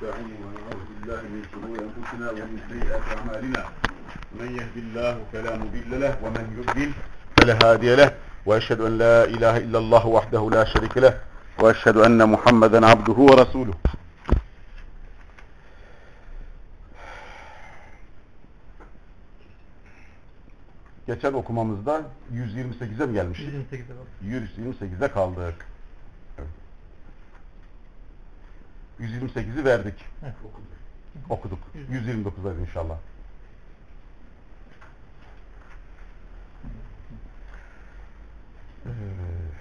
ونستعينه ونعوذ بالله من شرور انفسنا ومن سيئات اعمالنا من يهد الله فلا مضل له ومن يضلل فلا هادي له واشهد ان لا اله الا الله وحده لا شريك له واشهد ان محمدا عبده ورسوله Geçen okumamızda 128'e mi gelmiştik? 128'e bak. 128'e kaldık. 128'i verdik. Evet. Okuduk. 129'da inşallah. Evet.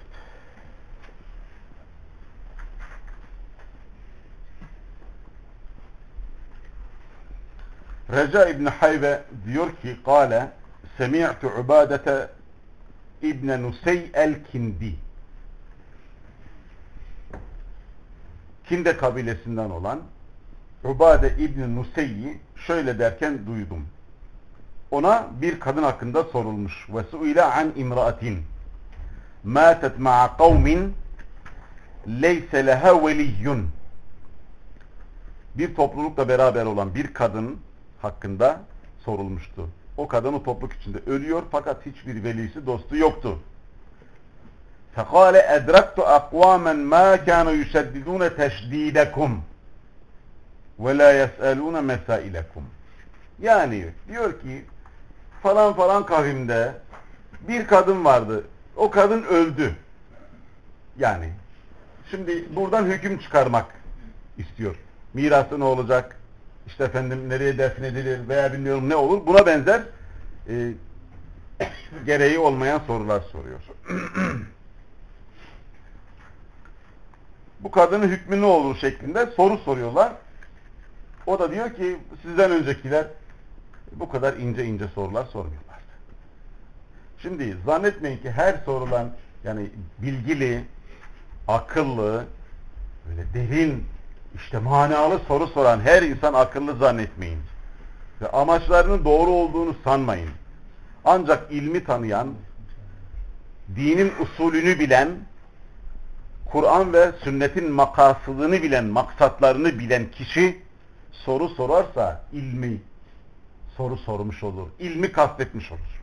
Reca İbni Hayve diyor ki Kale Semi'tu Ubadete İbne Nusey el-Kindi Kinde kabilesinden olan Ubade İbni Nusey'i şöyle derken duydum. Ona bir kadın hakkında sorulmuş. Suile an imraatin matet ma'a kavmin leyse leha veliyyun bir toplulukla beraber olan bir kadın hakkında sorulmuştu. O kadın o topluluk içinde ölüyor fakat hiçbir velisi dostu yoktu. فقال أدركت أقواما ما كانوا يشددون تشديدكم ولا يسألون مسائلكم yani diyor ki falan falan kavimde bir kadın vardı. O kadın öldü. Yani şimdi buradan hüküm çıkarmak istiyor. Mirası ne olacak? İşte efendim nereye defnedilir veya bilmiyorum ne olur. Buna benzer e, gereği olmayan sorular soruyor. Bu kadının hükmü ne olur şeklinde soru soruyorlar. O da diyor ki sizden öncekiler bu kadar ince ince sorular sormuyorlar. Şimdi zannetmeyin ki her sorulan yani bilgili, akıllı, böyle derin, işte manalı soru soran her insan akıllı zannetmeyin. Ve amaçlarının doğru olduğunu sanmayın. Ancak ilmi tanıyan, dinin usulünü bilen, Kur'an ve sünnetin makasılını bilen, maksatlarını bilen kişi soru sorarsa ilmi soru sormuş olur. İlmi kastetmiş olur.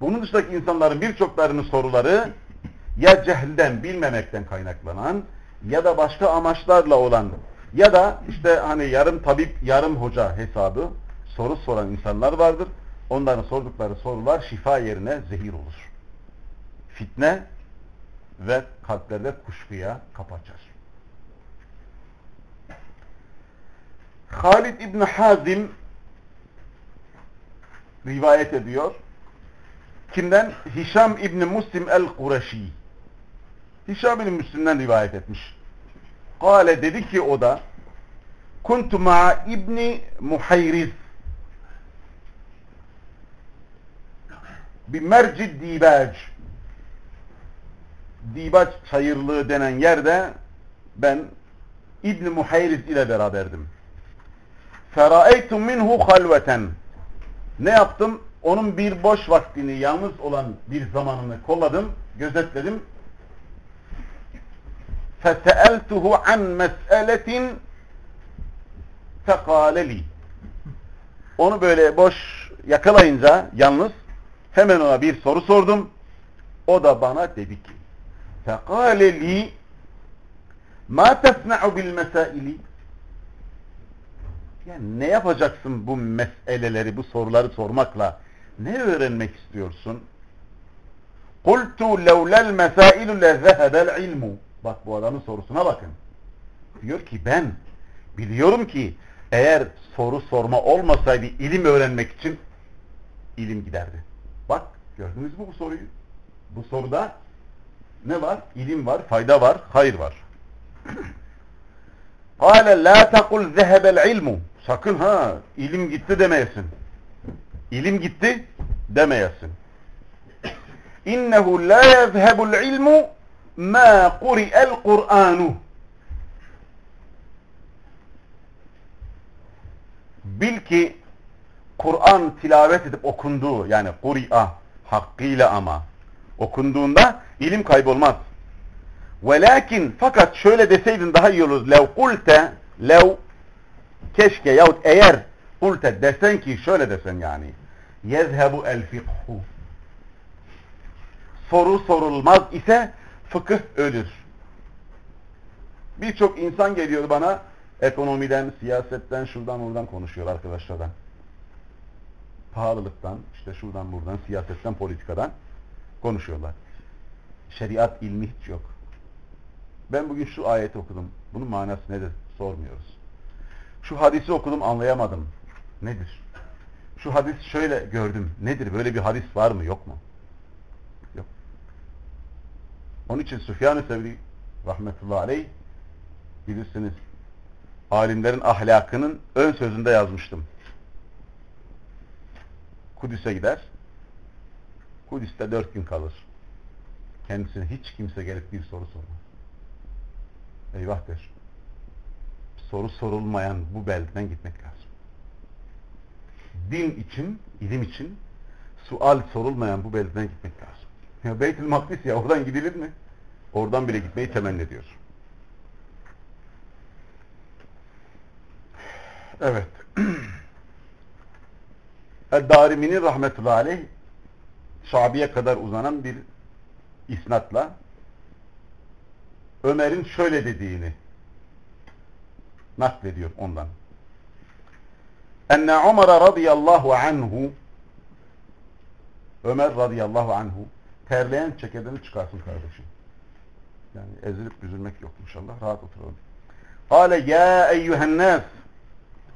Bunun dışındaki insanların birçoklarının soruları ya cehlden, bilmemekten kaynaklanan ya da başka amaçlarla olan ya da işte hani yarım tabip, yarım hoca hesabı soru soran insanlar vardır. Onların sordukları sorular şifa yerine zehir olur. Fitne ve kalplerde kuşkuya kapı açar. Halid İbni Hazim rivayet ediyor. Kimden? Hişam İbni Muslim el-Kureşi. Hişam İbni Müslim'den rivayet etmiş. Kale dedi ki o da Kuntu ma'a İbni Muhayriz bir mercid dibac Dibaç Çayırlığı denen yerde ben İbn Muhayriz ile beraberdim. Feraeytum minhu halveten. Ne yaptım? Onun bir boş vaktini, yalnız olan bir zamanını kolladım, gözetledim. Feseeltuhu an mes'eletin fekaleli. Onu böyle boş yakalayınca yalnız hemen ona bir soru sordum. O da bana dedi ki فَقَالَ لِي مَا تَسْنَعُ بِالْمَسَائِلِ Yani ne yapacaksın bu meseleleri, bu soruları sormakla? Ne öğrenmek istiyorsun? قُلْتُ لَوْلَا الْمَسَائِلُ لَذَهَبَ الْعِلْمُ Bak bu adamın sorusuna bakın. Diyor ki ben biliyorum ki eğer soru sorma olmasaydı ilim öğrenmek için ilim giderdi. Bak gördünüz mü bu soruyu? Bu soruda ne var? İlim var, fayda var, hayır var. Kale la takul zehebel ilmu. Sakın ha ilim gitti demeyesin. İlim gitti demeyesin. İnnehu la yezhebul ilmu ma kuri'el Kur'anu. Bil ki Kur'an tilavet edip okunduğu yani Kur'a hakkıyla ama okunduğunda ilim kaybolmaz. Velakin fakat şöyle deseydin daha iyi olur. Lev kulte lev keşke yahut eğer kulte desen ki şöyle desen yani. Yezhebu el fikhu. Soru sorulmaz ise fıkıh ölür. Birçok insan geliyor bana ekonomiden, siyasetten, şuradan oradan konuşuyor arkadaşlardan. Pahalılıktan, işte şuradan buradan, siyasetten, politikadan konuşuyorlar. Şeriat ilmi hiç yok. Ben bugün şu ayeti okudum. Bunun manası nedir? Sormuyoruz. Şu hadisi okudum anlayamadım. Nedir? Şu hadis şöyle gördüm. Nedir? Böyle bir hadis var mı? Yok mu? Yok. Onun için Süfyan-ı Sevri rahmetullahi aleyh bilirsiniz alimlerin ahlakının ön sözünde yazmıştım. Kudüs'e gider. Kudüs'te dört gün kalır. Kendisine hiç kimse gelip bir soru sormaz. Eyvah der. Soru sorulmayan bu beldeden gitmek lazım. Din için, ilim için sual sorulmayan bu beldeden gitmek lazım. Ya Beytül Makdis ya oradan gidilir mi? Oradan bile gitmeyi temenni ediyor. Evet. Darimi'nin rahmetullahi aleyh Şabi'ye kadar uzanan bir isnatla Ömer'in şöyle dediğini naklediyor ondan. Enne Ömer radıyallahu anhu Ömer radıyallahu anhu terleyen çekedeni çıkarsın kardeşim. Yani ezilip büzülmek yok inşallah. Rahat oturalım. Kale ya eyyühen nas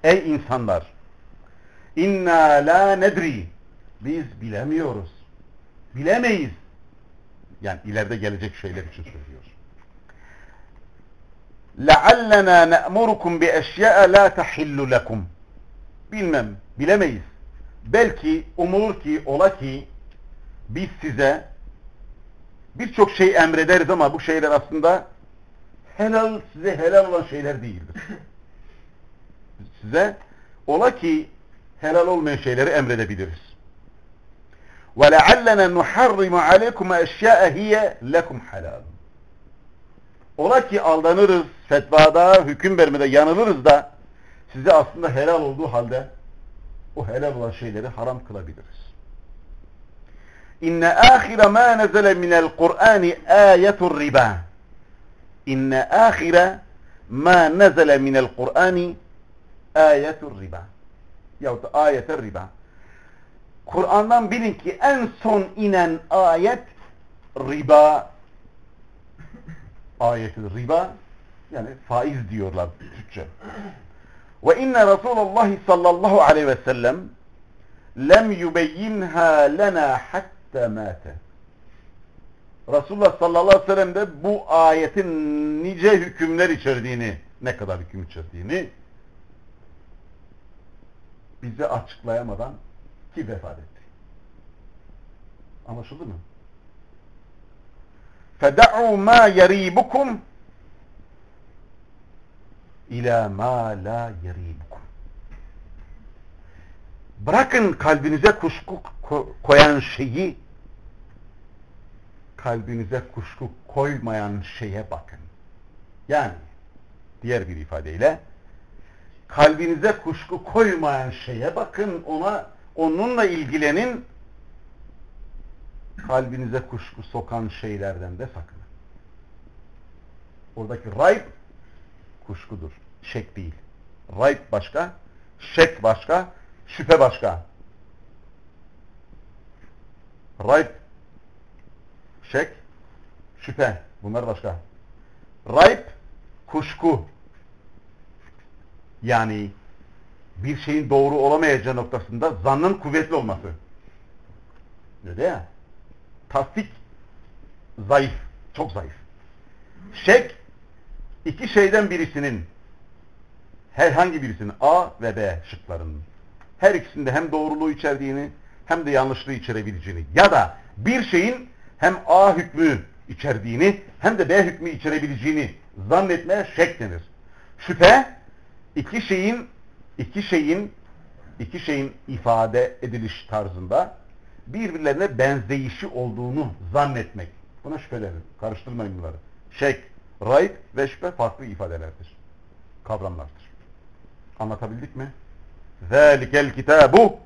Ey insanlar inna la nedri biz bilemiyoruz Bilemeyiz. Yani ileride gelecek şeyler için söylüyor. لَعَلَّنَا نَأْمُرُكُمْ بِأَشْيَاءَ لَا تَحِلُّ لَكُمْ Bilmem, bilemeyiz. Belki, umur ki, ola ki biz size birçok şey emrederiz ama bu şeyler aslında helal, size helal olan şeyler değildir. Size ola ki helal olmayan şeyleri emredebiliriz. وَلَعَلَّنَا نُحَرِّمُ عَلَيْكُمْ اَشْيَاءَ هِيَ لَكُمْ حَلَالٌ Ola ki aldanırız, fetvada, hüküm vermede yanılırız da size aslında helal olduğu halde o helal olan şeyleri haram kılabiliriz. İnne ahire ma nezele minel Kur'ani ayetur riba. İnne ahire ma nezele minel Kur'ani ayetur riba. Yahut da ayetur riba. Kur'an'dan bilin ki en son inen ayet riba ayeti riba yani faiz diyorlar Türkçe. Ve inne Resulullah sallallahu aleyhi ve sellem lem yubeyyinha lena hatta mate. Resulullah sallallahu aleyhi ve sellem de bu ayetin nice hükümler içerdiğini, ne kadar hüküm içerdiğini bize açıklayamadan ki vefat etti. Anlaşıldı mı? فَدَعُوا مَا يَرِيبُكُمْ اِلَى مَا لَا يَرِيبُكُمْ Bırakın kalbinize kuşku koyan şeyi kalbinize kuşku koymayan şeye bakın. Yani diğer bir ifadeyle kalbinize kuşku koymayan şeye bakın ona onunla ilgilenin kalbinize kuşku sokan şeylerden de sakının. Oradaki rayb kuşkudur. Şek değil. Rayb başka, şek başka, şüphe başka. Rayb, şek, şüphe. Bunlar başka. Rayb, kuşku. Yani bir şeyin doğru olamayacağı noktasında zannın kuvvetli olması. Öyle ya tasdik zayıf, çok zayıf. Şek, iki şeyden birisinin, herhangi birisinin A ve B şıklarının, her ikisinde hem doğruluğu içerdiğini hem de yanlışlığı içerebileceğini ya da bir şeyin hem A hükmü içerdiğini hem de B hükmü içerebileceğini zannetmeye şek denir. Şüphe, iki şeyin iki şeyin iki şeyin ifade ediliş tarzında birbirlerine benzeyişi olduğunu zannetmek. Buna şüphe denir. Karıştırmayın bunları. şek, rayb ve şüphe farklı ifadelerdir. Kavramlardır. Anlatabildik mi? Zelikel kitabu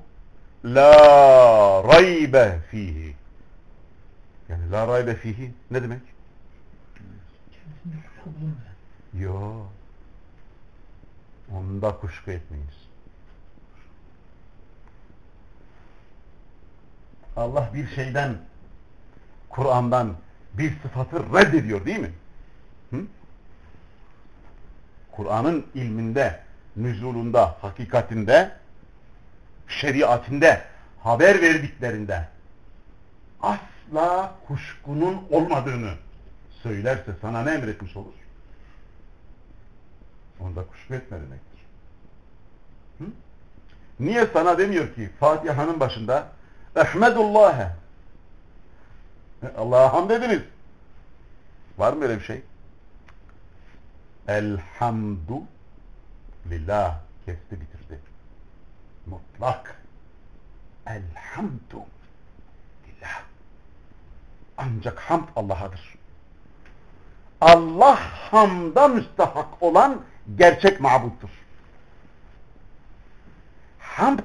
la raybe fihi. Yani la raybe fihi ne demek? Yo. Onda kuşku etmeyiz. Allah bir şeyden, Kur'an'dan bir sıfatı reddediyor değil mi? Kur'an'ın ilminde, nüzulunda, hakikatinde, şeriatinde, haber verdiklerinde asla kuşkunun olmadığını söylerse sana ne emretmiş olur? Onda kuşku etme demektir. Hı? Niye sana demiyor ki Fatiha'nın başında Ehmedullah'e Allah'a hamd ediniz. Var mı öyle bir şey? Elhamdu lillah kesti bitirdi. Mutlak. Elhamdu lillah. Ancak hamd Allah'adır. Allah hamda müstahak olan gerçek mabuttur. Hamd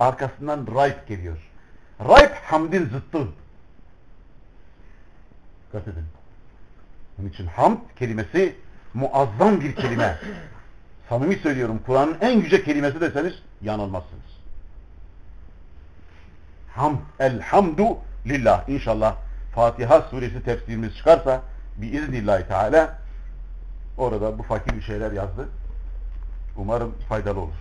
arkasından rayb geliyor. Rayb hamdin zıttı. Dikkat edin. Onun için hamd kelimesi muazzam bir kelime. Samimi söylüyorum Kur'an'ın en yüce kelimesi deseniz yanılmazsınız. Ham, elhamdu lillah. İnşallah Fatiha suresi tefsirimiz çıkarsa biiznillahü teala orada bu fakir bir şeyler yazdı. Umarım faydalı olur.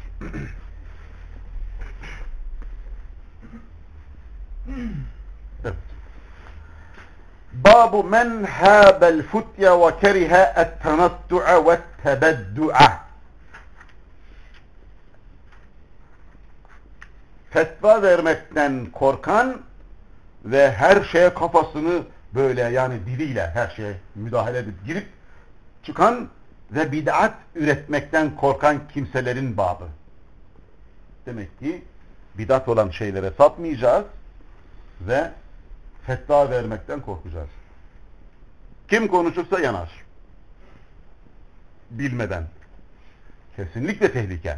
Babu men habel futya ve keriha et-tenattu'a ve tebeddu'a. Fetva vermekten korkan ve her şeye kafasını böyle yani diliyle her şeye müdahale edip girip çıkan ve bid'at üretmekten korkan kimselerin babı. Demek ki bidat olan şeylere sapmayacağız ve fetva vermekten korkacağız. Kim konuşursa yanar. Bilmeden. Kesinlikle tehlike.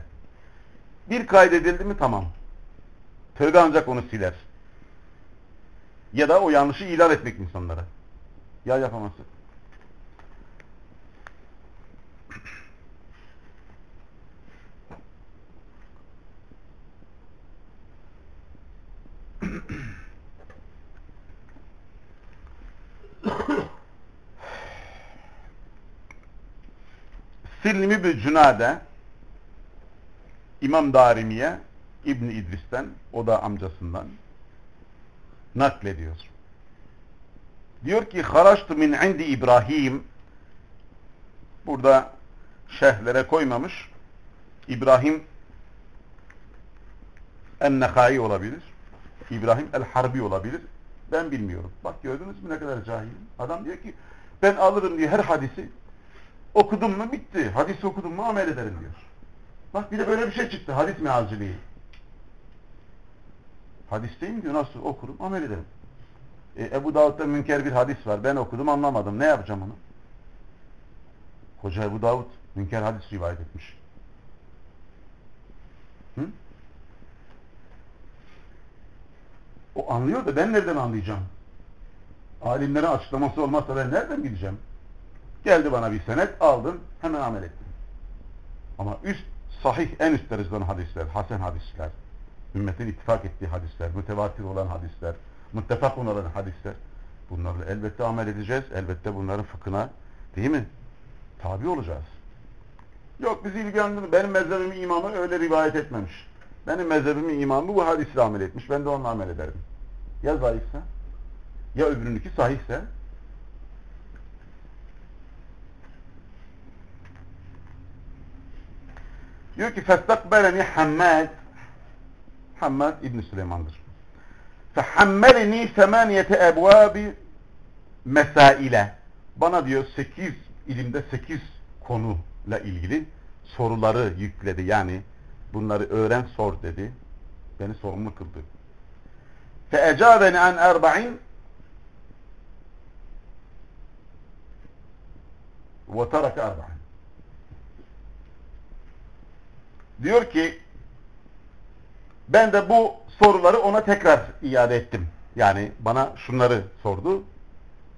Bir kaydedildi mi tamam. Tövbe ancak onu siler. Ya da o yanlışı ilan etmek insanlara. Ya yapamazsın. Silmi bir Cünade İmam Darimiye İbn İdris'ten o da amcasından naklediyor. Diyor ki haraçtu min indi İbrahim burada şehirlere koymamış. İbrahim en-Nekai olabilir. İbrahim el-Harbi olabilir. Ben bilmiyorum. Bak gördünüz mü ne kadar cahil. Adam diyor ki ben alırım diye her hadisi okudum mu bitti. Hadisi okudum mu amel ederim diyor. Bak bir de böyle bir şey çıktı. Hadis mealciliği. Hadisteyim diyor nasıl okurum amel ederim. E, Ebu Davud'da münker bir hadis var. Ben okudum anlamadım. Ne yapacağım onu? Hoca Ebu Davud münker hadis rivayet etmiş. Hı? O anlıyor da ben nereden anlayacağım? Alimlerin açıklaması olmazsa ben nereden gideceğim? Geldi bana bir senet, aldım, hemen amel ettim. Ama üst, sahih, en üst dereceden hadisler, hasen hadisler, ümmetin ittifak ettiği hadisler, mütevatir olan hadisler, muttefak olan hadisler, bunlarla elbette amel edeceğiz, elbette bunların fıkhına, değil mi? Tabi olacağız. Yok bizi ilgilendirmiyor, benim mezhebimin imamı öyle rivayet etmemiş. Benim mezhebimin imamı bu hadisle amel etmiş, ben de onunla amel ederim. Ya zayıfsa, ya öbürününki sahihse, Diyor ki festakbeleni Hammad Hammad İbn Süleyman'dır. Fehammeleni semaniyete ebvabi mesaile. Bana diyor sekiz ilimde sekiz konuyla ilgili soruları yükledi. Yani bunları öğren sor dedi. Beni sorumlu kıldı. Feecabeni an erba'in ve tereke Diyor ki ben de bu soruları ona tekrar iade ettim. Yani bana şunları sordu.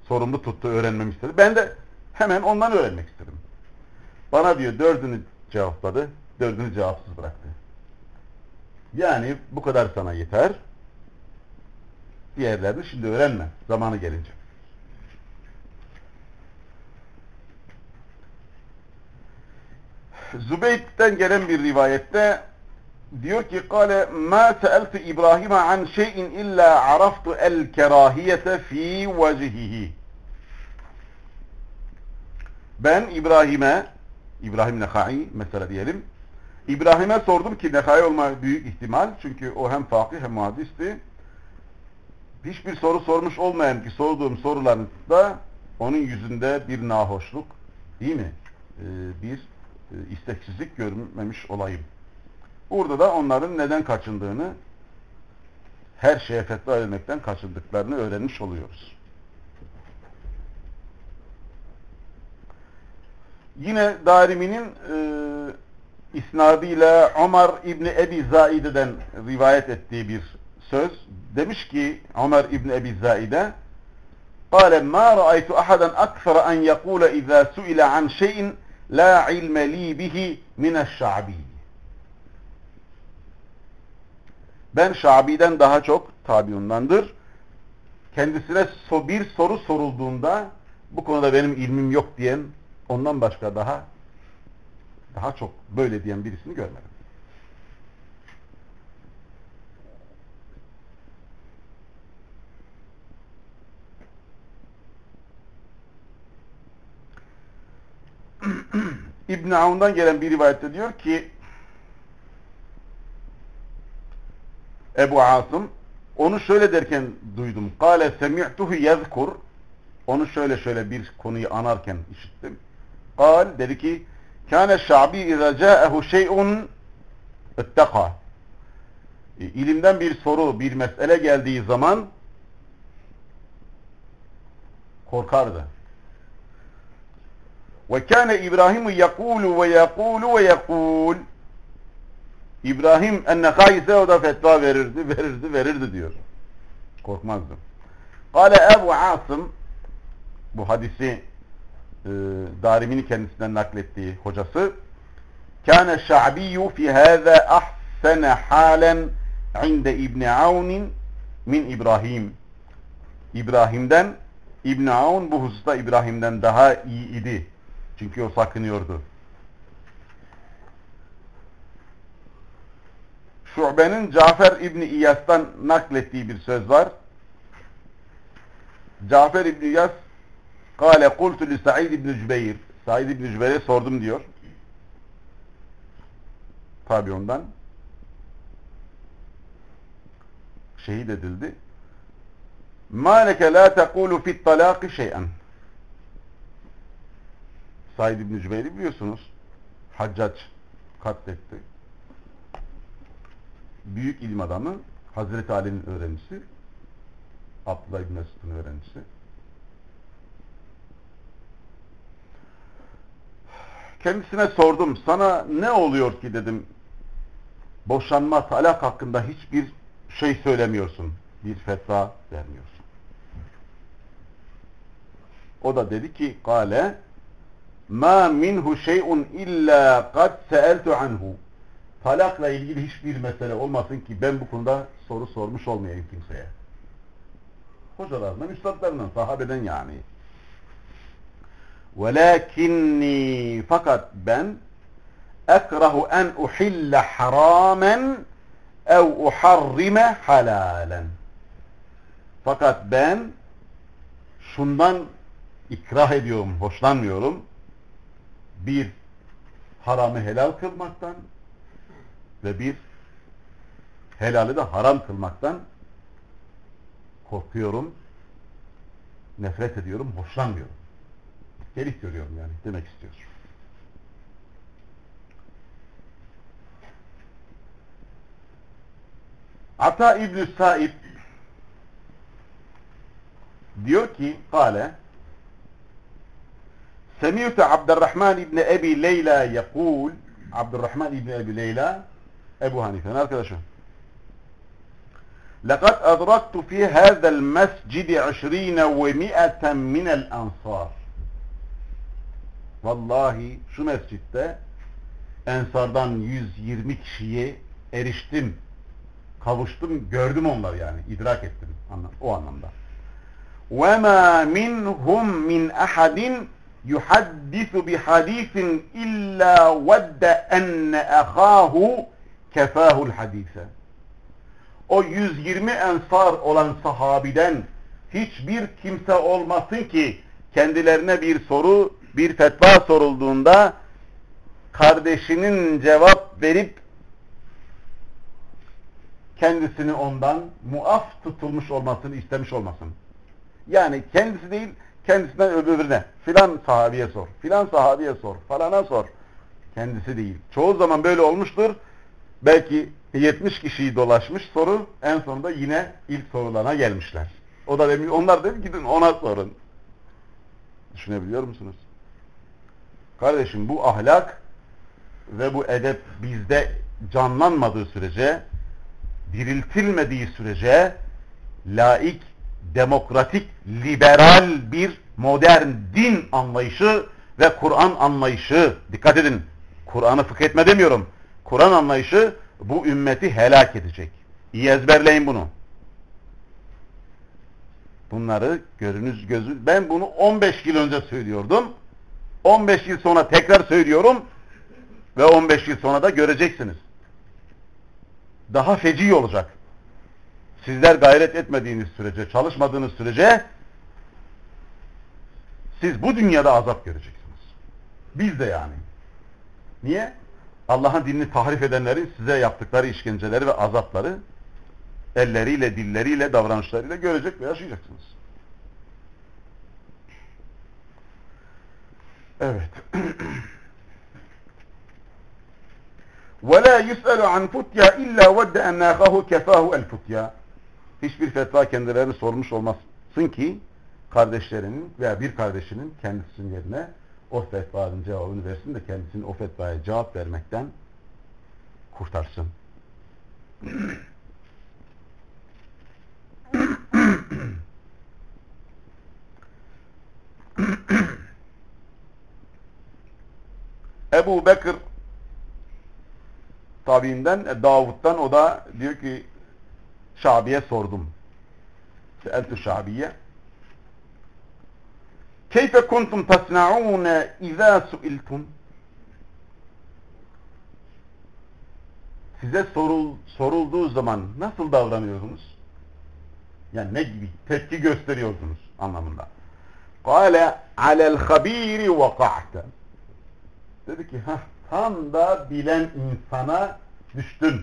Sorumlu tuttu, öğrenmemi istedi. Ben de hemen ondan öğrenmek istedim. Bana diyor dördünü cevapladı, dördünü cevapsız bıraktı. Yani bu kadar sana yeter. Diğerlerini şimdi öğrenme zamanı gelince. Zübeyt'ten gelen bir rivayette diyor ki kâle mâ seeltu İbrahim'e an şeyin illa araftu el kerahiyete fi vecihihi ben İbrahim'e İbrahim Nekai mesela diyelim İbrahim'e sordum ki Nekai olma büyük ihtimal çünkü o hem fakih hem muhadisti hiçbir soru sormuş olmayan ki sorduğum sorularında onun yüzünde bir nahoşluk değil mi? Ee, bir isteksizlik görmemiş olayım. Burada da onların neden kaçındığını her şeye fetva vermekten kaçındıklarını öğrenmiş oluyoruz. Yine Darimi'nin e, isnadıyla Ömer İbni Ebi Zaide'den rivayet ettiği bir söz. Demiş ki Ömer İbni Ebi Zaide قال ما رأيت أحدا أكثر أن يقول إذا سئل عن شيء la ilme li bihi mineşşa'bi. Ben Şabi'den daha çok tabiundandır. Kendisine bir soru sorulduğunda bu konuda benim ilmim yok diyen ondan başka daha daha çok böyle diyen birisini görmedim. İbn Avun'dan gelen bir rivayette diyor ki Ebu Asım onu şöyle derken duydum. Kale semi'tuhu yezkur onu şöyle şöyle bir konuyu anarken işittim. Kal dedi ki kâne şa'bi izâ câehu şey'un itteka ilimden bir soru, bir mesele geldiği zaman korkardı. Ve kâne İbrahim yekûlu ve yekûlu ve yekûl İbrahim enne ise o da fetva verirdi, verirdi, verirdi diyor. Korkmazdı. Kale Ebu Asım bu hadisi e, Darimi'nin kendisinden naklettiği hocası kâne şa'biyyü fi hâzâ ahsene hâlen inde İbni Avn'in min İbrahim İbrahim'den İbn Avn bu hususta İbrahim'den daha iyi idi. Çünkü o sakınıyordu. Şube'nin Cafer İbni İyas'tan naklettiği bir söz var. Cafer İbni İyas Kale kultu li Sa'id İbni Cübeyr Sa'id İbni Cübeyr'e sordum diyor. Tabi ondan şehit edildi. Ma leke la tekulu fit talaki şey'en Said İbni Cübeyr'i biliyorsunuz. Haccac katletti. Büyük ilim adamı, Hazreti Ali'nin öğrencisi, Abdullah İbni Mesud'un öğrencisi. Kendisine sordum, sana ne oluyor ki dedim, boşanma, talak hakkında hiçbir şey söylemiyorsun, bir fetva vermiyorsun. O da dedi ki, kale, ma minhu şey'un illa kad seeltu anhu. Talakla ilgili hiçbir mesele olmasın ki ben bu konuda soru sormuş olmayayım kimseye. Hocalarından, üstadlarından, sahabeden yani. Velakinni fakat ben ekrahu en uhille haramen ev uharrime halalen. Fakat ben şundan ikrah ediyorum, hoşlanmıyorum. Bir, haramı helal kılmaktan ve bir, helali de haram kılmaktan korkuyorum, nefret ediyorum, hoşlanmıyorum. Delik görüyorum yani demek istiyor. Ata İbn-i Saib diyor ki kale سمعت عبد الرحمن بن أبي ليلى يقول عبد الرحمن بن أبي ليلى أبو هنيفة arkadaşım لقد أدركت في هذا المسجد عشرين ومئة من الأنصار Vallahi şu mescitte Ensardan 120 kişiye eriştim. Kavuştum, gördüm onları yani. idrak ettim o anlamda. وَمَا مِنْهُمْ مِنْ أَحَدٍ yuhaddisu bi hadisin illa vedde enne ahahu kefahul hadise. O 120 ensar olan sahabiden hiçbir kimse olmasın ki kendilerine bir soru, bir fetva sorulduğunda kardeşinin cevap verip kendisini ondan muaf tutulmuş olmasını istemiş olmasın. Yani kendisi değil, kendisinden öbürüne. Filan sahabiye sor, filan sahabiye sor, falana sor. Kendisi değil. Çoğu zaman böyle olmuştur. Belki 70 kişiyi dolaşmış soru, en sonunda yine ilk sorulana gelmişler. O da demiş, onlar dedi gidin ona sorun. Düşünebiliyor musunuz? Kardeşim bu ahlak ve bu edep bizde canlanmadığı sürece, diriltilmediği sürece laik, demokratik, liberal bir modern din anlayışı ve Kur'an anlayışı, dikkat edin, Kur'an'ı fıkh etme demiyorum, Kur'an anlayışı bu ümmeti helak edecek. İyi ezberleyin bunu. Bunları görünüz gözü, ben bunu 15 yıl önce söylüyordum. 15 yıl sonra tekrar söylüyorum ve 15 yıl sonra da göreceksiniz. Daha feci olacak. Sizler gayret etmediğiniz sürece, çalışmadığınız sürece siz bu dünyada azap göreceksiniz. Biz de yani. Niye? Allah'ın dinini tahrif edenlerin size yaptıkları işkenceleri ve azapları elleriyle, dilleriyle, davranışlarıyla görecek ve yaşayacaksınız. Evet. وَلَا يُسْأَلُ عَنْ فُتْيَا اِلَّا وَدَّ اَنَّاقَهُ كَفَاهُ الْفُتْيَا Hiçbir fetva kendilerini sormuş olmasın ki kardeşlerinin veya bir kardeşinin kendisinin yerine o fetvanın cevabını versin de kendisini o fetvaya cevap vermekten kurtarsın. Ebu Bekir tabiinden e, Davud'dan o da diyor ki Şabi'ye sordum. Seeltü Şabi'ye Keyfe kuntum tasna'une izâ suiltum Size sorul, sorulduğu zaman nasıl davranıyordunuz? Yani ne gibi tepki gösteriyordunuz anlamında. Kale alel habiri vaka'te Dedi ki tam da bilen insana düştün.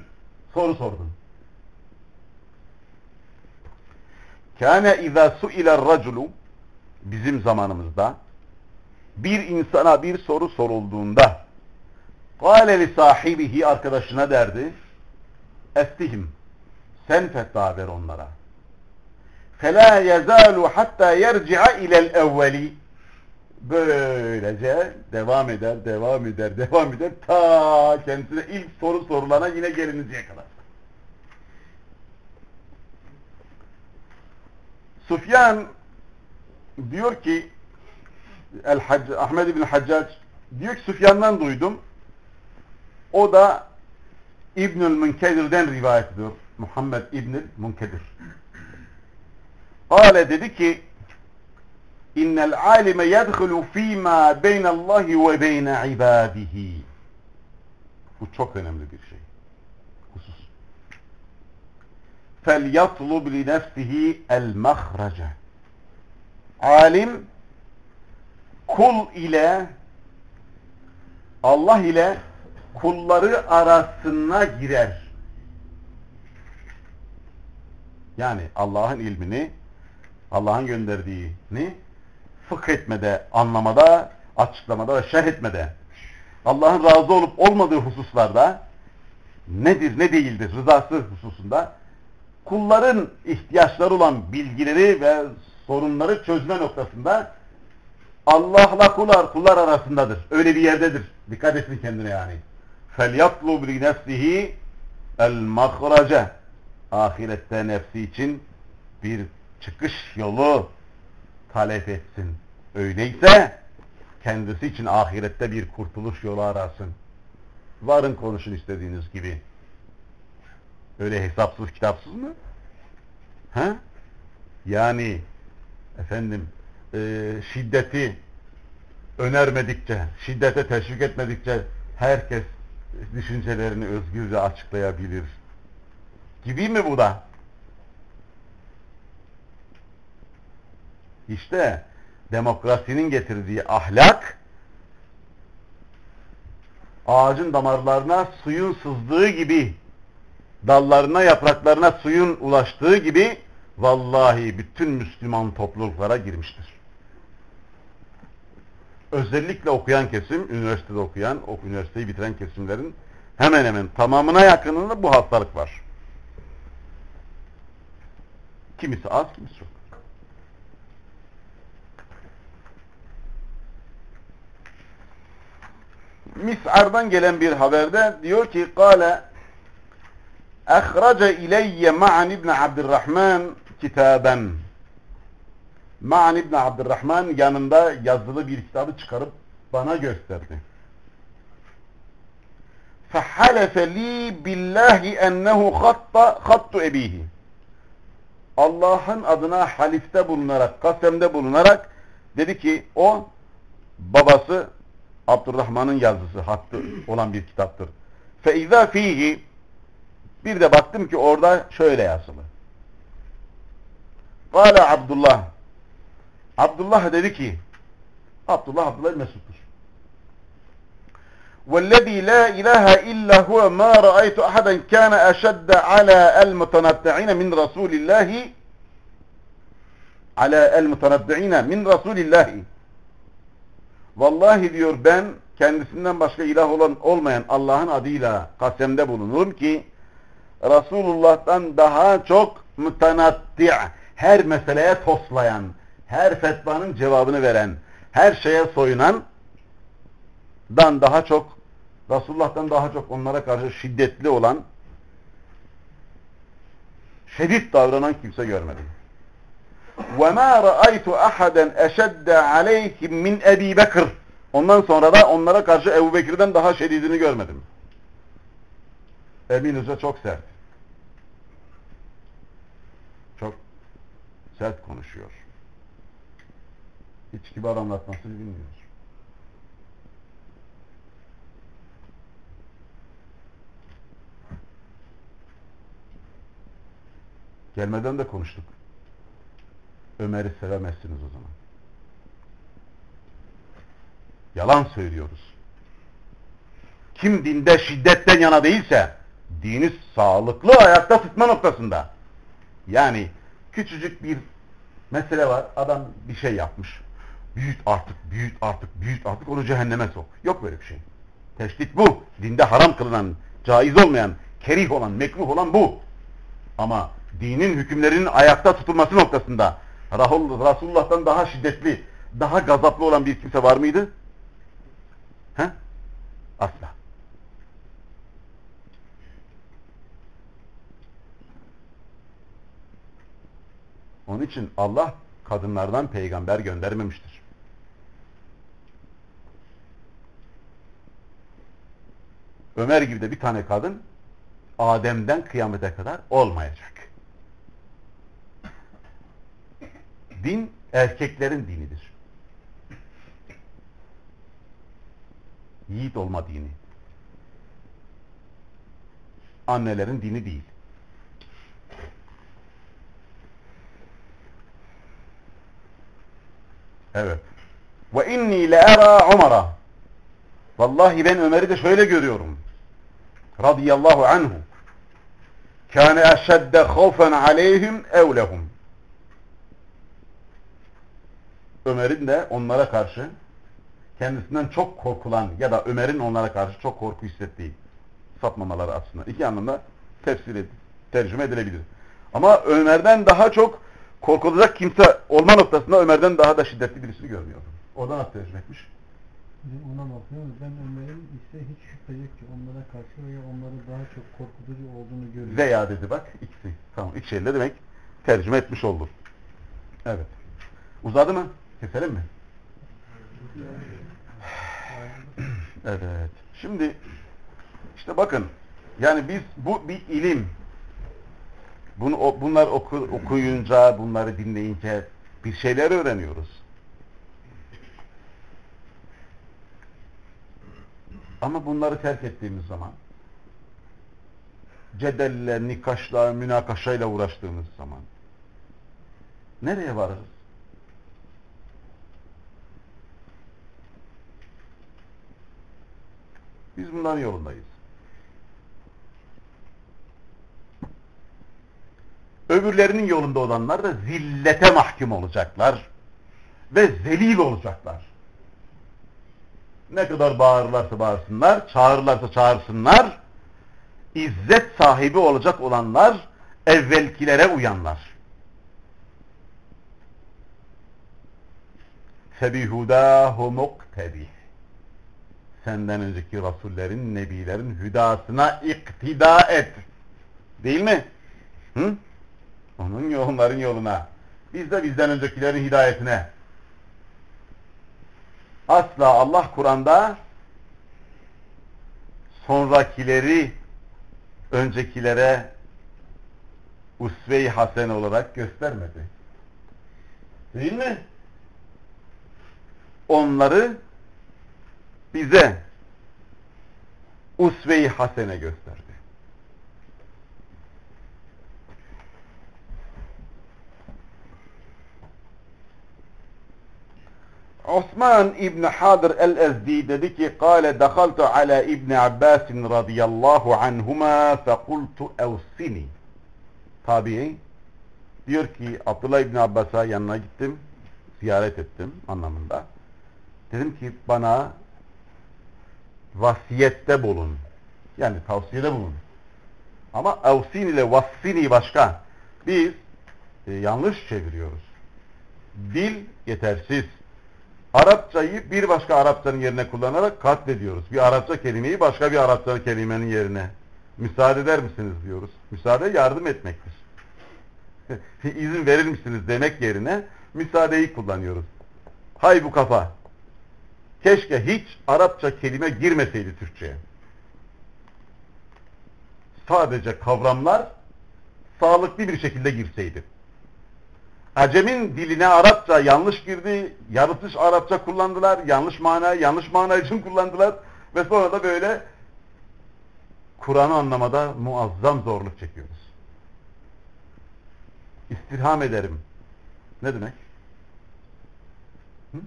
Soru sordun. Kâne izâ su'ilel raculu bizim zamanımızda bir insana bir soru sorulduğunda kâle li sahibihi arkadaşına derdi estihim sen fetva ver onlara فَلَا يَزَالُ حَتَّى يَرْجِعَ اِلَى الْاَوَّلِ Böylece devam eder, devam eder, devam eder ta kendisine ilk soru sorulana yine gelinceye kadar. Sufyan diyor ki El Ahmed bin Haccac diyor ki Sufyan'dan duydum. O da İbnül Münkedir'den rivayet ediyor. Muhammed İbnül Münkedir. Kale dedi ki innel alime yedhulu fîmâ beynallahi ve beyne ibâdihi. Bu çok önemli bir şey. Nefsihi el mahraca. Alim kul ile Allah ile kulları arasına girer. Yani Allah'ın ilmini, Allah'ın gönderdiğini fıkh etmede, anlamada, açıklamada ve şerh etmede, Allah'ın razı olup olmadığı hususlarda nedir, ne değildir rızası hususunda kulların ihtiyaçları olan bilgileri ve sorunları çözme noktasında Allah'la kullar, kullar arasındadır. Öyle bir yerdedir. Dikkat etsin kendine yani. فَلْيَطْلُبْ لِنَفْسِهِ الْمَخْرَجَ Ahirette nefsi için bir çıkış yolu talep etsin. Öyleyse kendisi için ahirette bir kurtuluş yolu arasın. Varın konuşun istediğiniz gibi. Öyle hesapsız kitapsız mı? Ha? Yani efendim e, şiddeti önermedikçe, şiddete teşvik etmedikçe herkes düşüncelerini özgürce açıklayabilir. Gibi mi bu da? İşte demokrasinin getirdiği ahlak ağacın damarlarına suyun sızdığı gibi dallarına, yapraklarına suyun ulaştığı gibi vallahi bütün Müslüman topluluklara girmiştir. Özellikle okuyan kesim, üniversitede okuyan, ok üniversiteyi bitiren kesimlerin hemen hemen tamamına yakınında bu hastalık var. Kimisi az, kimisi çok. Mis'ar'dan gelen bir haberde diyor ki Kale Ehrace ileyye ma'an ibn Abdurrahman kitaben. Ma'an ibn Abdurrahman yanında yazılı bir kitabı çıkarıp bana gösterdi. Fehalefe li billahi ennehu hatta hattu ebihi. Allah'ın adına halifte bulunarak, kasemde bulunarak dedi ki o babası Abdurrahman'ın yazısı hattı olan bir kitaptır. Fe izâ fihi Bir de baktım ki orada şöyle yazılı. Kale Abdullah Abdullah dedi ki Abdullah Abdullah Mesud'dur. وَالَّذ۪ي لَا اِلَٰهَ اِلَّا هُوَ مَا رَأَيْتُ اَحَدًا كَانَ اَشَدَّ عَلَى الْمُتَنَبِّعِينَ مِنْ رَسُولِ اللّٰهِ عَلَى الْمُتَنَبِّعِينَ مِنْ رَسُولِ اللّٰهِ Vallahi diyor ben kendisinden başka ilah olan olmayan Allah'ın adıyla kasemde bulunurum ki Resulullah'tan daha çok mütenaddi' her meseleye toslayan, her fetvanın cevabını veren, her şeye soyunan dan daha çok Resulullah'tan daha çok onlara karşı şiddetli olan şiddet davranan kimse görmedim. وَمَا رَأَيْتُ أَحَدًا اَشَدَّ عَلَيْهِمْ مِنْ اَب۪ي بَكْرٍ Ondan sonra da onlara karşı Ebu Bekir'den daha şedidini görmedim. Emin Hoca çok sert. Çok sert konuşuyor. Hiç kibar anlatmasını bilmiyor. Gelmeden de konuştuk. Ömer'i sevemezsiniz o zaman. Yalan söylüyoruz. Kim dinde şiddetten yana değilse dini sağlıklı ayakta tutma noktasında. Yani küçücük bir mesele var. Adam bir şey yapmış. Büyüt artık, büyüt artık, büyüt artık onu cehenneme sok. Yok böyle bir şey. Teşdit bu. Dinde haram kılınan, caiz olmayan, kerih olan, mekruh olan bu. Ama dinin hükümlerinin ayakta tutulması noktasında Resulullah'tan daha şiddetli, daha gazaplı olan bir kimse var mıydı? He? Asla. Onun için Allah kadınlardan peygamber göndermemiştir. Ömer gibi de bir tane kadın Adem'den kıyamete kadar olmayacak. Din erkeklerin dinidir. Yiğit olma dini. Annelerin dini değil. Evet. Ve inni le'era Umar'a. Vallahi ben Ömer'i de şöyle görüyorum. Radiyallahu anhu. Kâne eşedde havfen aleyhim evlehum. Ömer'in de onlara karşı kendisinden çok korkulan ya da Ömer'in onlara karşı çok korku hissettiği sapmamaları aslında. iki anlamda tefsir edildi, tercüme edilebilir. Ama Ömer'den daha çok korkulacak kimse olma noktasında Ömer'den daha da şiddetli birisini görmüyordum. O da nasıl tercüme etmiş? Ona bakıyoruz. Ben Ömer'in ise hiç şüphe yok ki onlara karşı veya onları daha çok korkutucu olduğunu görüyorum. Veya dedi bak ikisi. Tamam iki şeyle demek tercüme etmiş oldu. Evet. Uzadı mı? Keselim mi? Evet. Şimdi işte bakın yani biz bu bir ilim. Bunu bunlar oku, okuyunca, bunları dinleyince bir şeyler öğreniyoruz. Ama bunları terk ettiğimiz zaman cedelle, nikaşla, münakaşayla uğraştığımız zaman nereye varırız? Biz bunların yolundayız. Öbürlerinin yolunda olanlar da zillete mahkum olacaklar. Ve zelil olacaklar. Ne kadar bağırırlarsa bağırsınlar, çağırırlarsa çağırsınlar, izzet sahibi olacak olanlar evvelkilere uyanlar. Febihudâhu muktebih. Senden önceki rasullerin, nebilerin hüdasına iktida et. Değil mi? Hı? Onun yolların yoluna. Biz de bizden öncekilerin hidayetine. Asla Allah Kur'an'da sonrakileri öncekilere usve-i hasene olarak göstermedi. Değil mi? Onları bize usve-i hasene gösterdi. Osman İbn Hadır el-Ezdi dedi ki: "Kale dahaltu ala İbn Abbas radıyallahu anhuma fekultu evsini." Tabii diyor ki Abdullah İbn Abbas'a yanına gittim, ziyaret ettim anlamında. Dedim ki bana vasiyette bulun. Yani tavsiyede bulun. Ama evsin ile vassini başka. Biz e, yanlış çeviriyoruz. Dil yetersiz. Arapçayı bir başka Arapçanın yerine kullanarak katlediyoruz. Bir Arapça kelimeyi başka bir Arapça kelimenin yerine. Müsaade eder misiniz diyoruz. Müsaade yardım etmektir. İzin verir misiniz demek yerine müsaadeyi kullanıyoruz. Hay bu kafa. Keşke hiç Arapça kelime girmeseydi Türkçe'ye. Sadece kavramlar sağlıklı bir şekilde girseydi. Acemin diline Arapça yanlış girdi, yaratış Arapça kullandılar, yanlış mana, yanlış mana için kullandılar ve sonra da böyle Kur'an'ı anlamada muazzam zorluk çekiyoruz. İstirham ederim. Ne demek? Hı?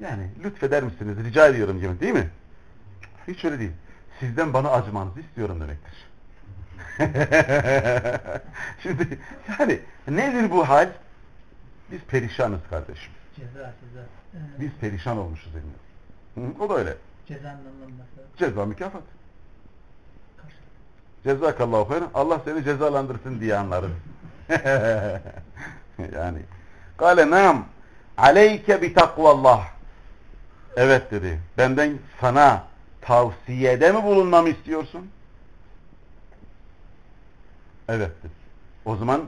Yani lütfeder misiniz? Rica ediyorum gibi değil mi? Hiç öyle değil. Sizden bana acımanızı istiyorum demektir. Şimdi yani nedir bu hal? Biz perişanız kardeşim. Ceza ceza. Biz perişan olmuşuz. Hı, O da öyle. Ceza anlamında. Ceza mükafat. Cezakallahu hayran. Allah seni cezalandırsın diye anlarım. yani. Kale nam. Aleyke bi takvallah. Evet dedi. Benden sana tavsiyede mi bulunmamı istiyorsun? Evet dedi. O zaman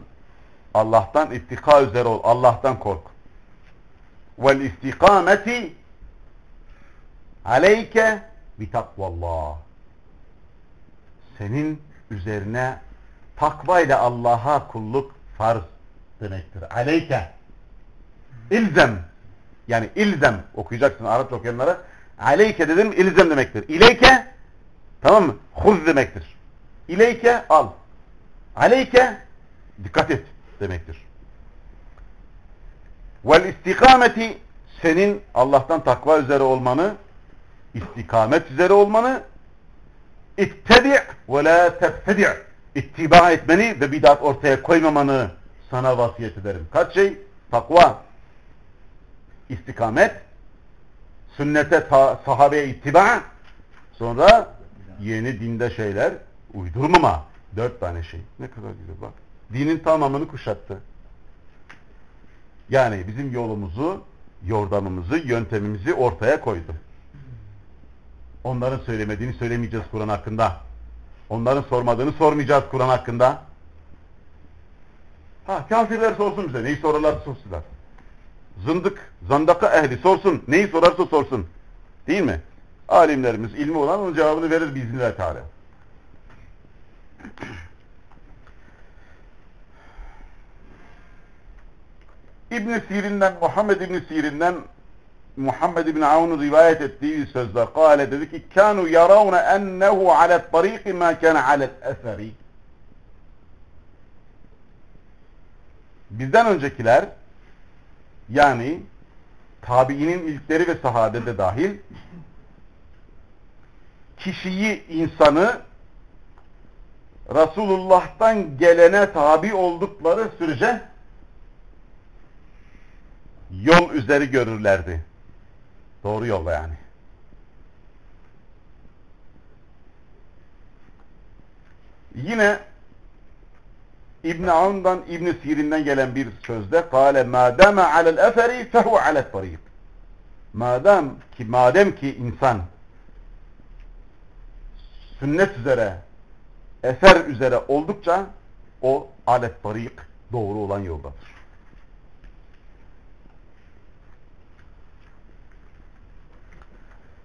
Allah'tan ittika üzere ol. Allah'tan kork. Vel istikameti aleyke bi takvallah. Senin üzerine takva ile Allah'a kulluk farz demektir. Aleyke. İlzem. Yani ilzem okuyacaksın Arapça okuyanlara. Aleyke dedim ilzem demektir. İleyke tamam mı? Huz demektir. İleyke al. Aleyke dikkat et demektir. Vel istikameti senin Allah'tan takva üzere olmanı, istikamet üzere olmanı, ittedi' ve la tebtedi' ittiba etmeni ve bidat ortaya koymamanı sana vasiyet ederim. Kaç şey? Takva, istikamet, sünnete, sahabeye ittiba, sonra yeni dinde şeyler uydurmama. Dört tane şey. Ne kadar güzel bak. Dinin tamamını kuşattı. Yani bizim yolumuzu yordamımızı, yöntemimizi ortaya koydu. Onların söylemediğini söylemeyeceğiz Kur'an hakkında. Onların sormadığını sormayacağız Kur'an hakkında. Ha kafirler sorsun bize. Neyi sorarlar sorsunlar. Zındık, zandaka ehli sorsun. Neyi sorarsa sorsun. Değil mi? Alimlerimiz ilmi olan onun cevabını verir biiznillah teala. İbn Sirin'den Muhammed İbn Sirin'den Muhammed İbn Avn'un rivayet ettiği sözde kâle dedi ki kânû yaravne ennehu alet tarîki mâ kâne alet eseri bizden öncekiler yani tabiinin ilkleri ve sahabe de dahil kişiyi, insanı Resulullah'tan gelene tabi oldukları sürece yol üzeri görürlerdi. Doğru yolda yani. Yine İbn Avn'dan İbn Sirin'den gelen bir sözde kâle mâdeme alel eferi fehu alet tarîk. Madem ki madem ki insan sünnet üzere eser üzere oldukça o alet tarîk doğru olan yoldadır.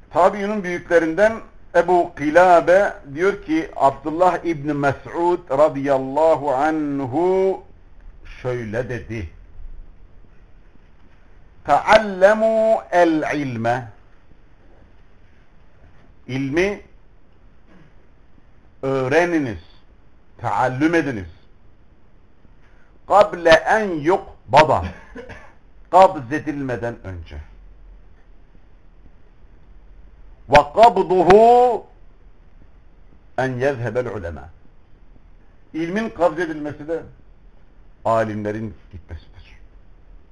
Tabi'nin büyüklerinden Ebu Kilabe diyor ki Abdullah İbni Mes'ud radıyallahu anhu şöyle dedi. Teallemu el ilme ilmi öğreniniz, taallüm ediniz. Kable en yukbada kabz edilmeden önce ve kabduhu en yezhebel ulema. İlmin kabz edilmesi de alimlerin gitmesidir.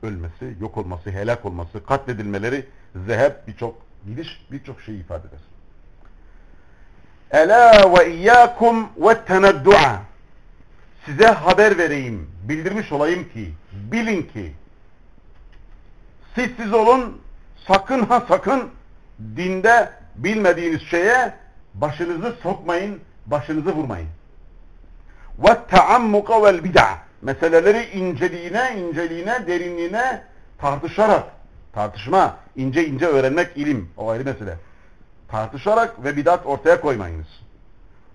Ölmesi, yok olması, helak olması, katledilmeleri zeheb birçok gidiş birçok şey ifade eder. Ela ve iyyakum ve teneddu'a. Size haber vereyim, bildirmiş olayım ki, bilin ki siz siz olun, sakın ha sakın dinde bilmediğiniz şeye başınızı sokmayın, başınızı vurmayın. Ve taammuka vel bid'a. Meseleleri inceliğine, inceliğine, derinliğine tartışarak, tartışma, ince ince öğrenmek ilim, o ayrı mesele tartışarak ve bidat ortaya koymayınız.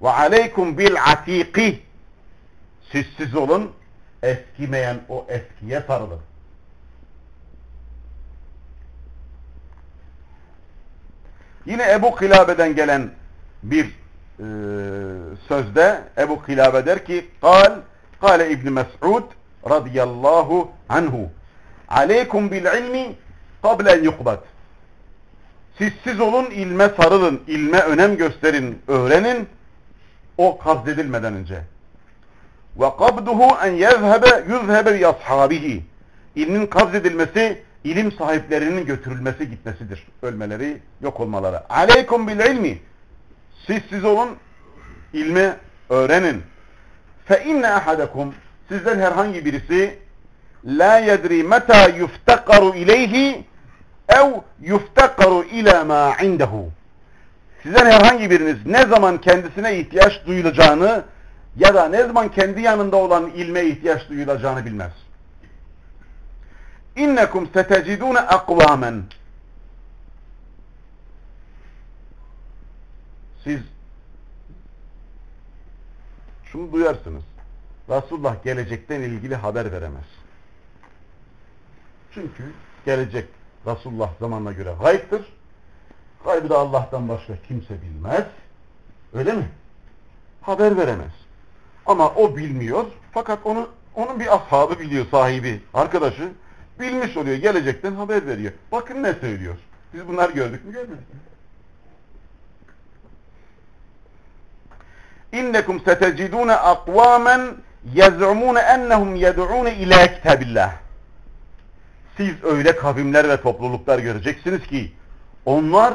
Ve aleykum bil atiki siz siz olun eskimeyen o eskiye sarılın. Yine Ebu Kilabe'den gelen bir e, sözde Ebu Kilabe der ki kal kale İbn Mes'ud radıyallahu anhu aleykum bil ilmi kablen yukbat siz siz olun ilme sarılın ilme önem gösterin öğrenin o kazdedilmeden önce ve kabduhu en yezhebe yüzhebe bi ashabihi ilmin kabzedilmesi ilim sahiplerinin götürülmesi gitmesidir. Ölmeleri, yok olmaları. Aleykum bil ilmi. Siz siz olun, ilmi öğrenin. Fe inne ahadakum sizden herhangi birisi la yedri meta yuftakaru ileyhi ev yuftakaru ila ma indehu. Sizden herhangi biriniz ne zaman kendisine ihtiyaç duyulacağını ya da ne zaman kendi yanında olan ilme ihtiyaç duyulacağını bilmez. İnnekum setecidune akvamen Siz şunu duyarsınız. Resulullah gelecekten ilgili haber veremez. Çünkü gelecek Resulullah zamanına göre gayiptir. Gaybı da Allah'tan başka kimse bilmez. Öyle mi? Haber veremez. Ama o bilmiyor. Fakat onu onun bir ashabı biliyor sahibi, arkadaşı. Bilmiş oluyor. Gelecekten haber veriyor. Bakın ne söylüyor. Biz bunlar gördük mü görmedik mi? İnnekum setecidune akvamen yez'umune ennehum yed'une ila kitabillah Siz öyle kavimler ve topluluklar göreceksiniz ki onlar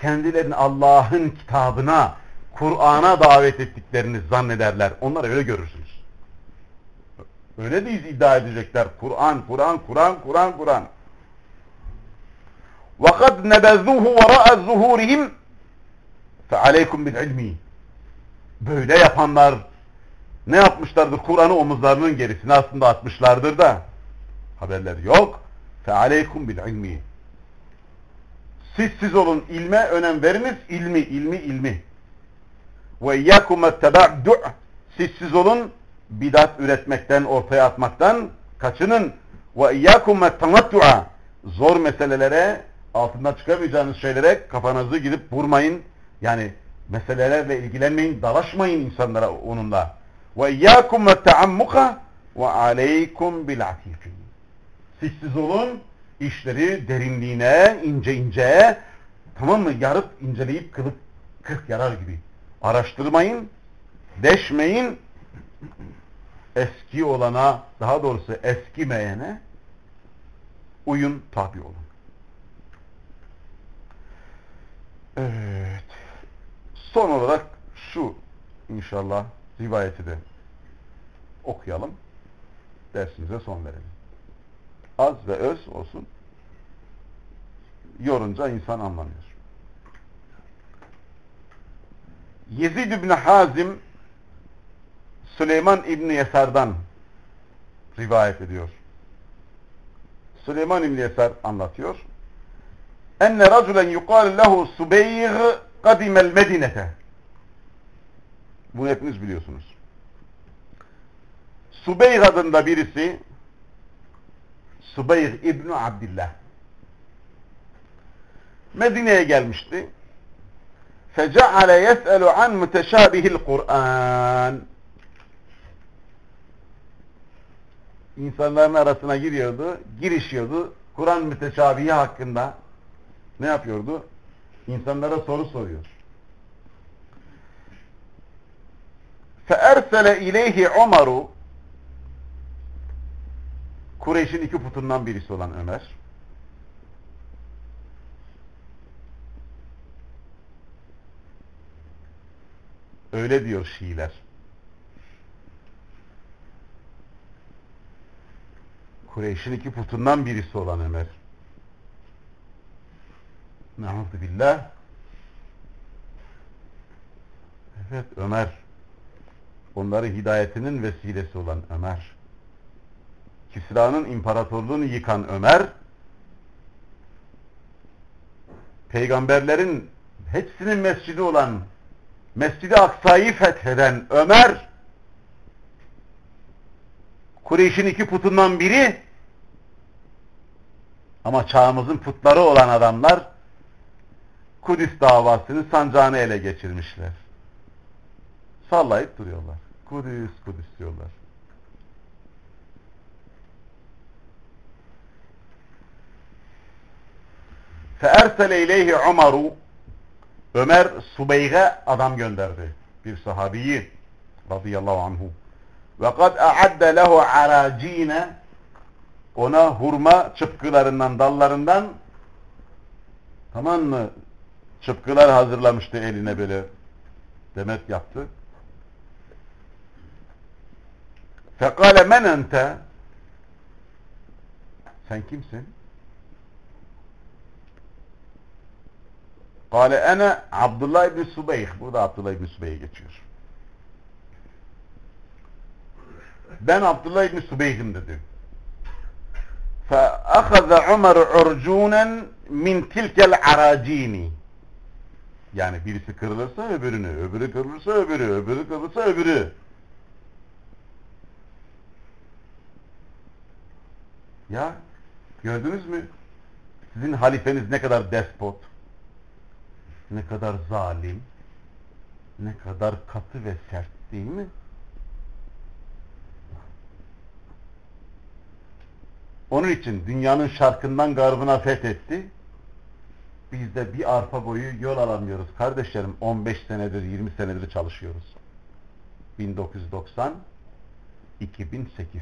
kendilerini Allah'ın kitabına, Kur'an'a davet ettiklerini zannederler. Onlar öyle görürsünüz. Öyle de iddia edecekler. Kur'an, Kur'an, Kur'an, Kur'an, Kur'an. وَقَدْ نَبَذُوهُ وَرَاءَ ظُهُورِهِمْ فَعَلَيْكُمْ بِالْعِلْمِ Böyle yapanlar ne yapmışlardır? Kur'an'ı omuzlarının gerisine aslında atmışlardır da haberleri yok. فَعَلَيْكُمْ بِالْعِلْمِ Siz siz olun ilme önem veriniz. ilmi ilmi, ilmi. وَاِيَّاكُمَ التَّبَعْدُعْ Siz siz olun bidat üretmekten, ortaya atmaktan kaçının. وَاِيَّاكُمَ التَّمَتُّعَ Zor meselelere, altından çıkamayacağınız şeylere kafanızı gidip vurmayın. Yani meselelerle ilgilenmeyin, dalaşmayın insanlara onunla. وَاِيَّاكُمْ وَالتَّعَمُّقَ وَعَلَيْكُمْ بِالْعَتِيقِ siz siz olun, işleri derinliğine, ince ince, tamam mı? Yarıp inceleyip kılıp kırk yarar gibi. Araştırmayın, deşmeyin, eski olana, daha doğrusu eskimeyene uyun, tabi olun. Evet. Son olarak şu inşallah rivayeti de okuyalım. Dersimize son verelim. Az ve öz olsun. Yorunca insan anlamıyor. Yezid İbni Hazim Süleyman İbni Yesar'dan rivayet ediyor. Süleyman İbni Yesar anlatıyor. Enne raculen yukal lehu Subeyg kadimel medinete. Bunu hepiniz biliyorsunuz. Subeyg adında birisi Subeyg İbni Abdillah Medine'ye gelmişti. فَجَعَلَ يَسْأَلُ عَنْ مُتَشَابِهِ الْقُرْآنِ İnsanların arasına giriyordu, girişiyordu. Kur'an müteşabihi hakkında ne yapıyordu? İnsanlara soru soruyor. فَاَرْسَلَ اِلَيْهِ عُمَرُ Kureyş'in iki putundan birisi olan Ömer. Öyle diyor Şiiler. Kureyş'in iki putundan birisi olan Ömer. Ne'udhu billah. Evet Ömer. Onların hidayetinin vesilesi olan Ömer. Kisra'nın imparatorluğunu yıkan Ömer. Peygamberlerin hepsinin mescidi olan Mescid-i Aksa'yı fetheden Ömer Kureyş'in iki putundan biri ama çağımızın putları olan adamlar Kudüs davasını sancağını ele geçirmişler. Sallayıp duruyorlar. Kudüs, Kudüs diyorlar. فَاَرْسَلَ اِلَيْهِ عُمَرُ Ömer Subeyg'e adam gönderdi. Bir sahabiyi radıyallahu anhu. Ve kad a'adde lehu aracine ona hurma çıpkılarından, dallarından tamam mı? Çıpkılar hazırlamıştı eline böyle demet yaptı. Fekale men ente sen kimsin? Kale ene Abdullah ibn Subeyh. Burada Abdullah ibn Subeyh geçiyor. Ben Abdullah ibn Subeyh'im dedi. فَأَخَذَ عُمَرُ عُرْجُونًا min tilkel aracini. Yani birisi kırılırsa öbürünü, öbürü kırılırsa öbürü, öbürü kırılırsa öbürü. Ya gördünüz mü? Sizin halifeniz ne kadar despot, ne kadar zalim, ne kadar katı ve sert değil mi? Onun için dünyanın şarkından garbına fethetti. Biz de bir arpa boyu yol alamıyoruz. Kardeşlerim 15 senedir 20 senedir çalışıyoruz. 1990 2008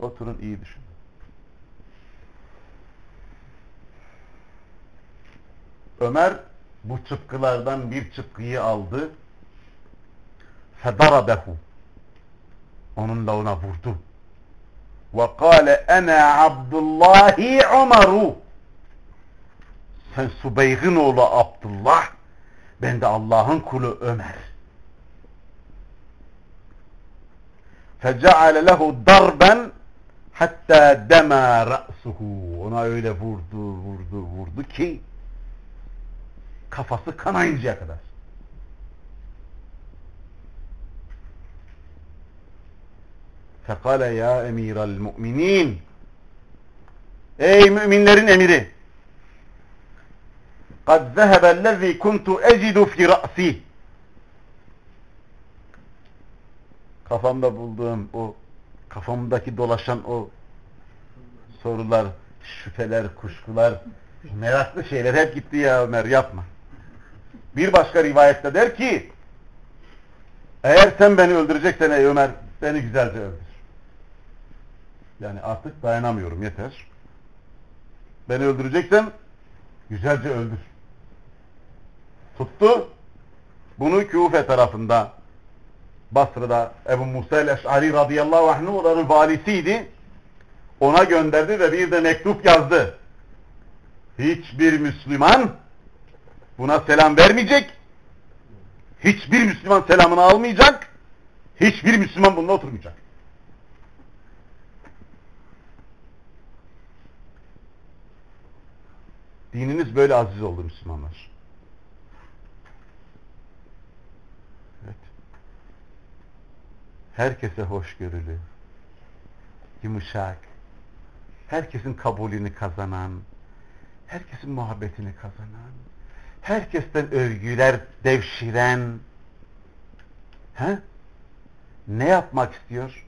Oturun iyi düşünün. Ömer bu çıpkılardan bir çıpkıyı aldı. fedarabehu onunla ona vurdu ve kâle ene Abdullahi Umaru sen Subeyg'in oğlu Abdullah ben de Allah'ın kulu Ömer feceale lehu darben hatta dema ra'suhu ona öyle vurdu vurdu vurdu ki kafası kanayıncaya kadar fekale ya emiral mu'minin ey müminlerin emiri قد ذهب الذي كنت أجد في رأسي kafamda bulduğum o kafamdaki dolaşan o sorular, şüpheler, kuşkular, meraklı şeyler hep gitti ya Ömer yapma. Bir başka rivayette der ki eğer sen beni öldüreceksen ey Ömer beni güzelce öldür. Yani artık dayanamıyorum yeter. Beni öldüreceksen güzelce öldür. Tuttu. Bunu Küfe tarafında Basra'da Ebu Musa el-Eş'ari radıyallahu anh oranın valisiydi. Ona gönderdi ve bir de mektup yazdı. Hiçbir Müslüman buna selam vermeyecek. Hiçbir Müslüman selamını almayacak. Hiçbir Müslüman bununla oturmayacak. Dininiz böyle aziz oldu Müslümanlar. Herkese hoşgörülü, yumuşak, herkesin kabulünü kazanan, herkesin muhabbetini kazanan, herkesten övgüler devşiren, he? ne yapmak istiyor?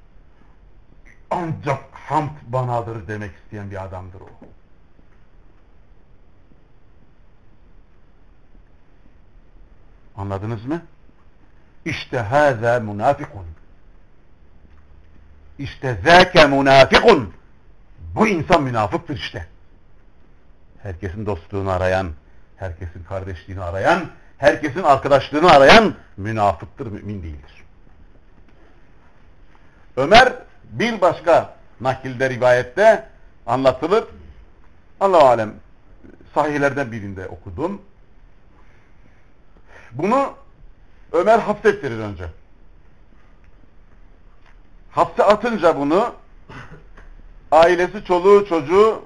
Ancak hamd banadır demek isteyen bir adamdır o. Anladınız mı? İşte hâzâ münâfikun. İşte zâke münâfikun. Bu insan münafıktır işte. Herkesin dostluğunu arayan, herkesin kardeşliğini arayan, herkesin arkadaşlığını arayan münafıktır, mümin değildir. Ömer bir başka nakilde rivayette anlatılır. Allah alem sahihlerden birinde okudum. Bunu Ömer hapsettirir önce. Hapse atınca bunu ailesi, çoluğu, çocuğu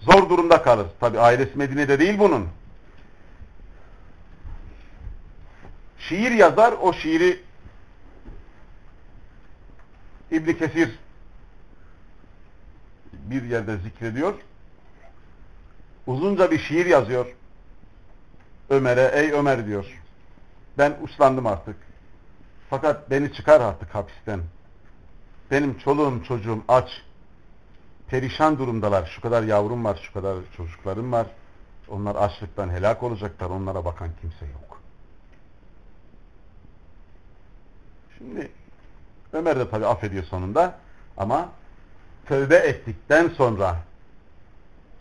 zor durumda kalır. Tabi ailesi Medine'de değil bunun. Şiir yazar, o şiiri İbn Kesir bir yerde zikrediyor. Uzunca bir şiir yazıyor. Ömer'e, ey Ömer diyor. Ben uslandım artık. Fakat beni çıkar artık hapisten. Benim çoluğum çocuğum aç. Perişan durumdalar. Şu kadar yavrum var, şu kadar çocuklarım var. Onlar açlıktan helak olacaklar. Onlara bakan kimse yok. Şimdi Ömer de tabi affediyor sonunda. Ama tövbe ettikten sonra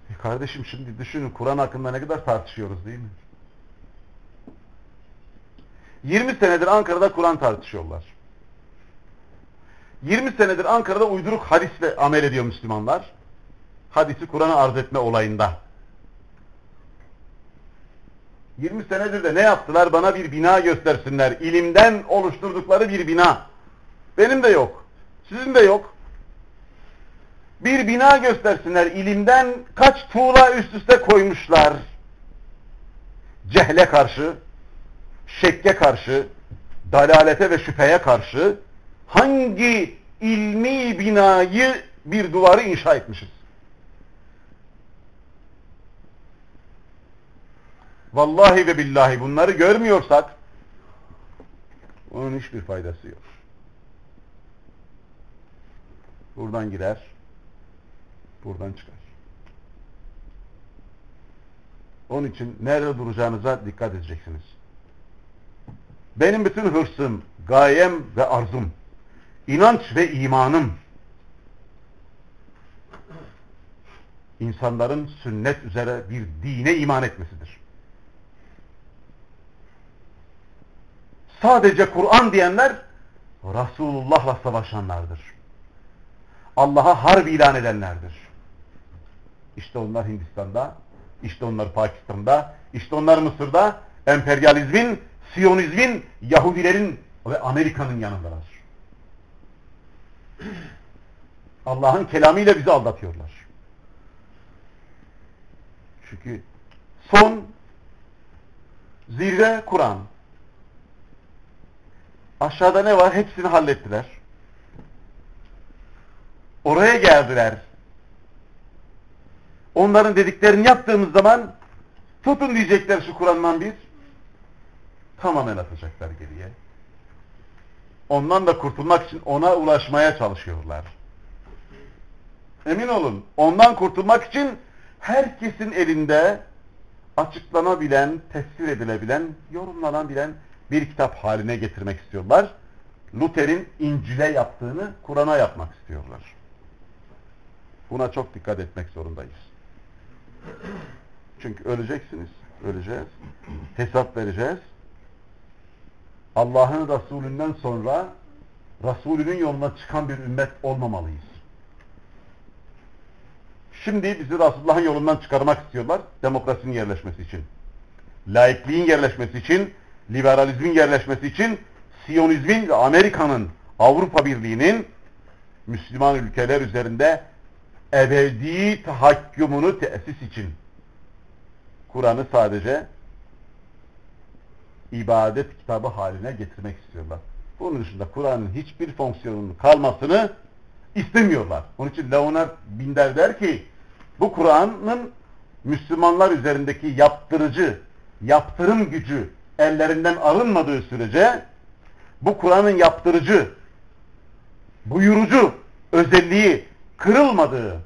e kardeşim şimdi düşünün Kur'an hakkında ne kadar tartışıyoruz değil mi? 20 senedir Ankara'da Kur'an tartışıyorlar. 20 senedir Ankara'da uyduruk hadisle amel ediyor Müslümanlar. Hadisi Kur'an'a arz etme olayında. 20 senedir de ne yaptılar? Bana bir bina göstersinler. İlimden oluşturdukları bir bina. Benim de yok. Sizin de yok. Bir bina göstersinler. İlimden kaç tuğla üst üste koymuşlar. Cehle karşı, şekke karşı, dalalete ve şüpheye karşı hangi ilmi binayı bir duvarı inşa etmişiz? Vallahi ve billahi bunları görmüyorsak onun hiçbir faydası yok. Buradan girer, buradan çıkar. Onun için nerede duracağınıza dikkat edeceksiniz. Benim bütün hırsım, gayem ve arzum, inanç ve imanım, insanların sünnet üzere bir dine iman etmesidir. Sadece Kur'an diyenler Resulullah'la savaşanlardır. Allah'a harp ilan edenlerdir. İşte onlar Hindistan'da, işte onlar Pakistan'da, işte onlar Mısır'da emperyalizmin, Siyonizmin, Yahudilerin ve Amerika'nın yanındalar. Allah'ın kelamıyla bizi aldatıyorlar. Çünkü son zirve Kur'an. Aşağıda ne var? Hepsini hallettiler. Oraya geldiler. Onların dediklerini yaptığımız zaman tutun diyecekler şu Kur'an'dan biz. Tamamen atacaklar geriye. Ondan da kurtulmak için ona ulaşmaya çalışıyorlar. Emin olun. Ondan kurtulmak için herkesin elinde açıklanabilen, tefsir edilebilen, yorumlanabilen bir kitap haline getirmek istiyorlar. Luther'in İncil'e yaptığını Kur'an'a yapmak istiyorlar. Buna çok dikkat etmek zorundayız. Çünkü öleceksiniz. Öleceğiz. Hesap vereceğiz. Allah'ın Resulünden sonra Resulünün yoluna çıkan bir ümmet olmamalıyız. Şimdi bizi Resulullah'ın yolundan çıkarmak istiyorlar demokrasinin yerleşmesi için. Laikliğin yerleşmesi için, liberalizmin yerleşmesi için, Siyonizmin ve Amerika'nın, Avrupa Birliği'nin Müslüman ülkeler üzerinde ebedi tahakkümünü tesis için Kur'an'ı sadece ibadet kitabı haline getirmek istiyorlar. Bunun dışında Kur'an'ın hiçbir fonksiyonunun kalmasını istemiyorlar. Onun için Leonard Binder der ki bu Kur'an'ın Müslümanlar üzerindeki yaptırıcı, yaptırım gücü ellerinden alınmadığı sürece bu Kur'an'ın yaptırıcı, buyurucu özelliği kırılmadığı,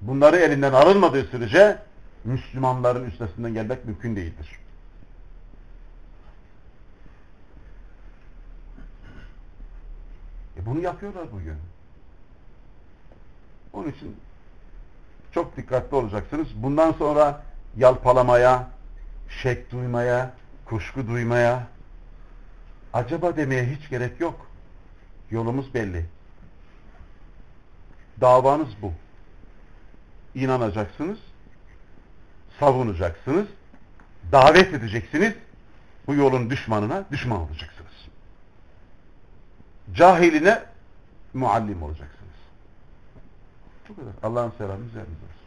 bunları elinden alınmadığı sürece Müslümanların üstesinden gelmek mümkün değildir. E bunu yapıyorlar bugün. Onun için çok dikkatli olacaksınız. Bundan sonra yalpalamaya, şek duymaya, kuşku duymaya, acaba demeye hiç gerek yok. Yolumuz belli. Davanız bu. İnanacaksınız, savunacaksınız, davet edeceksiniz, bu yolun düşmanına düşman olacaksınız cahiline muallim olacaksınız. Bu kadar. Allah'ın selamı üzerinize olsun.